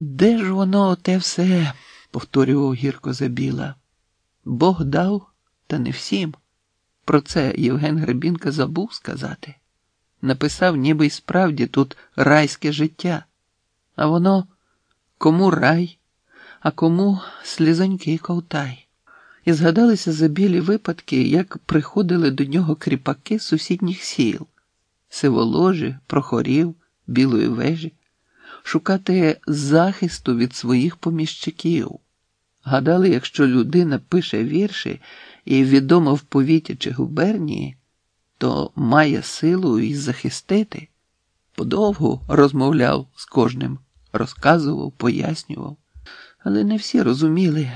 Де ж воно те все? повторював гірко забіла. Бог дав, та не всім. Про це Євген Гребінка забув сказати. Написав, ніби й справді тут райське життя, а воно кому рай, а кому слізонький ковтай. І згадалися забілі випадки, як приходили до нього кріпаки сусідніх сіл, сиволожі, прохорів, білої вежі, шукати захисту від своїх поміщиків. Гадали, якщо людина пише вірші і відома в повіті чи губернії, то має силу і захистити. Подовгу розмовляв з кожним, розказував, пояснював, але не всі розуміли,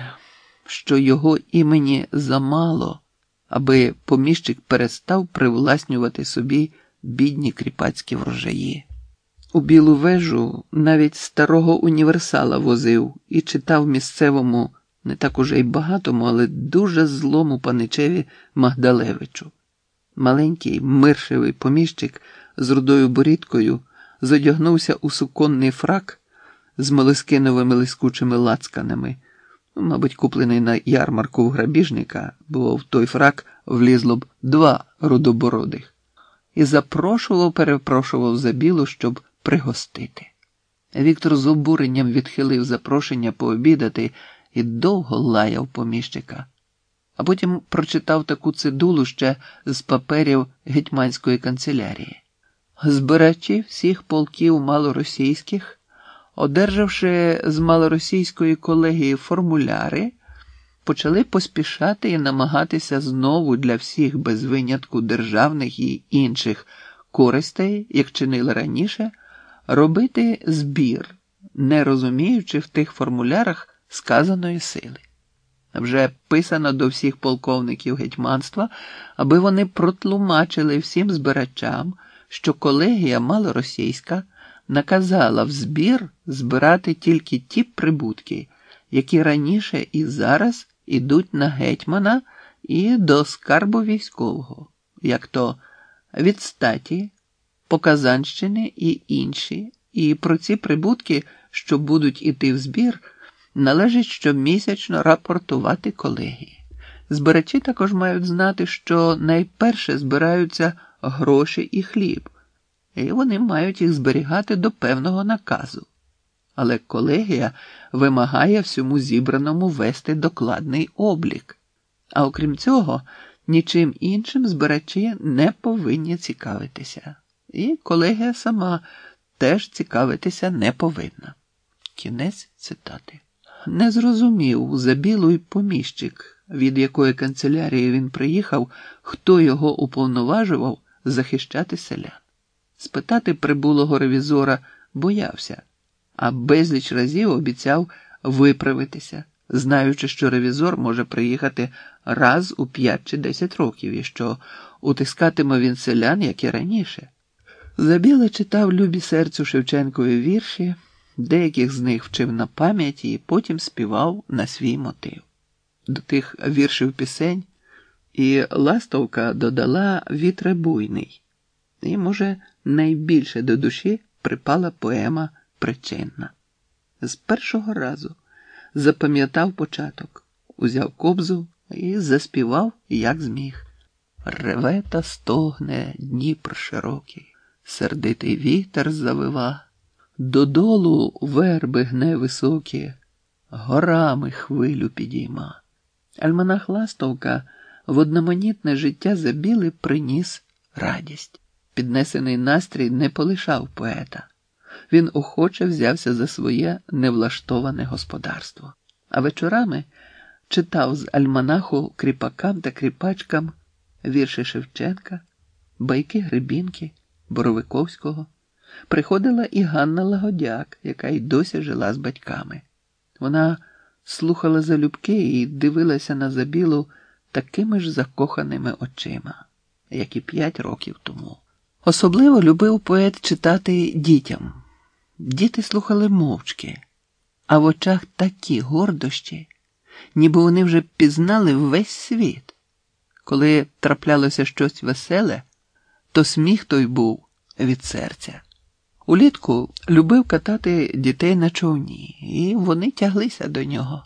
що його імені замало, аби поміщик перестав привласнювати собі бідні кріпацькі врожаї. У білу вежу навіть старого універсала возив і читав місцевому не так уже й багатому, але дуже злому паничеві Магдалевичу. Маленький миршевий поміщик з рудою борідкою задягнувся у суконний фрак з молескиновими лискучими лацканами, мабуть, куплений на ярмарку в грабіжника, бо в той фрак влізло б два рудобородих, і запрошував, перепрошував за білу, щоб пригостити. Віктор з обуренням відхилив запрошення пообідати і довго лаяв поміщика, а потім прочитав таку цидулу ще з паперів гетьманської канцелярії. Збирачі всіх полків малоросійських, одержавши з малоросійської колегії формуляри, почали поспішати і намагатися знову для всіх без винятку державних і інших користей, як чинили раніше, робити збір, не розуміючи в тих формулярах сказаної сили. Вже писано до всіх полковників гетьманства, аби вони протлумачили всім збирачам, що колегія малоросійська наказала в збір збирати тільки ті прибутки, які раніше і зараз ідуть на гетьмана і до скарбу військового, як то від статі, Показанщини і інші, і про ці прибутки, що будуть іти в збір належить щомісячно рапортувати колегії. Збирачі також мають знати, що найперше збираються гроші і хліб, і вони мають їх зберігати до певного наказу. Але колегія вимагає всьому зібраному вести докладний облік. А окрім цього, нічим іншим збирачі не повинні цікавитися. І колегія сама теж цікавитися не повинна. Кінець цитати. Не зрозумів забілий поміщик, від якої канцелярії він приїхав, хто його уповноважував захищати селян. Спитати прибулого ревізора боявся, а безліч разів обіцяв виправитися, знаючи, що ревізор може приїхати раз у п'ять чи десять років і що утискатиме він селян, як і раніше. Забіле читав любі серцю Шевченкові вірші деяких з них вчив на пам'яті і потім співав на свій мотив. До тих віршів пісень і ластовка додала вітребуйний, і, може, найбільше до душі припала поема Причинна. З першого разу запам'ятав початок, узяв кобзу і заспівав, як зміг. Реве та стогне Дніпр широкий, сердитий вітер завива. Додолу верби гне високі, горами хвилю підійма. Альманах Ластовка в одноманітне життя забіли приніс радість. Піднесений настрій не полишав поета. Він охоче взявся за своє невлаштоване господарство, а вечорами читав з альманаху кріпакам та кріпачкам вірші Шевченка, байки Грибінки, Боровиковського. Приходила і Ганна Лагодяк, яка й досі жила з батьками. Вона слухала залюбки і дивилася на забілу такими ж закоханими очима, як і п'ять років тому. Особливо любив поет читати дітям. Діти слухали мовчки, а в очах такі гордощі, ніби вони вже пізнали весь світ. Коли траплялося щось веселе, то сміх той був від серця. Улітку любив катати дітей на човні, і вони тяглися до нього.